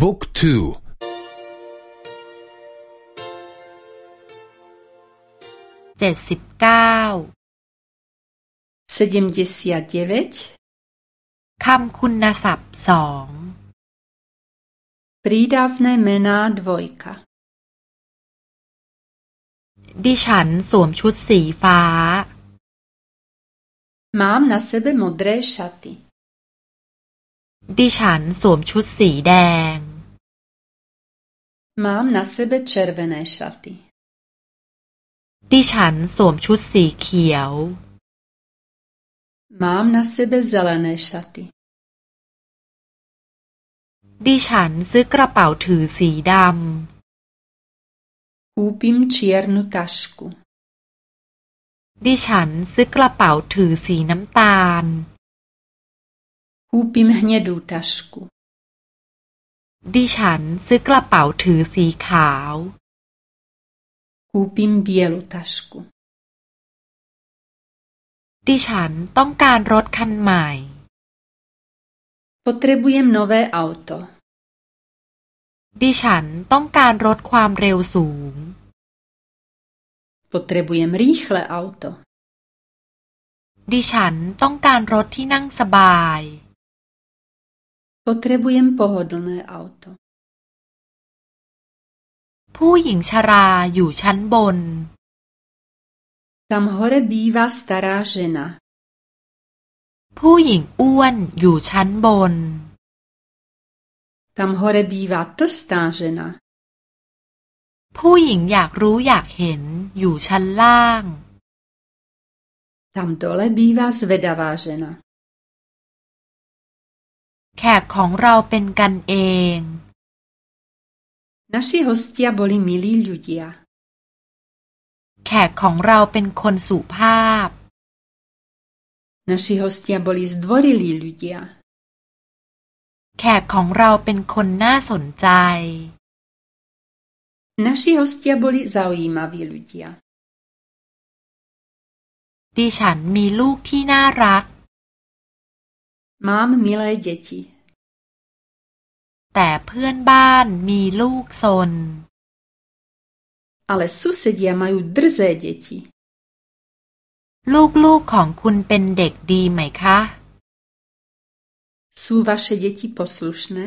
บุ๊กทูเจ็ดสิบเก้าคำคุณศัพท์สอง Prídavné mená dvojka ดิฉันสวมชุดสีฟ้า Mám na sebe modré šaty ดิฉันสวมชุดสีแดง Mám na sebe červené šaty ดิฉันสวมชุดสีเขียว Mám na sebe zelené šaty ดิฉันซื้อกระเป๋าถือสีดำ Kúpim čiernu tašku ดิฉันซื้อกระเป๋าถือสีน้ำตาล Kúpim hnědou tašku ดิฉันซื้อกระเป๋าถือสีขาว Kúpim bielu tašku ดิฉันต้องการรถคันใหม่ Potrebujem nové auto ดิฉันต้องการรถความเร็วสูง Potrebujem rýchle auto ดิฉันต้องการรถที่นั่งสบาย Potrebujem pohodlné auto ผู้หญิงชราอยู่ชั้นบน Tam hore bývá stará žena ผู้หญิงอ้วนอยู่ชั้นบน Tam hore bývá tlstá žena ผู้หญิงอยากรู้อยากเห็นอยู่ชั้นล่าง Tam dole bývá zvedavá žena แขกของเราเป็นกันเอง Naši hostia boli milí ľudia แขกของเราเป็นคนสุภาพ Naši hostia boli zdvorilí ľudia แขกของเราเป็นคนน่าสนใจ Naši hostia boli zaujímaví ľudia ดิฉันมีลูกที่น่ารัก Mám milé deti แต่เพื่อนบ้านมีลูกซน Ale susedia majú drzé deti ลูกๆของคุณเป็นเด็กดีไหมคะ Sú vaše deti poslušné?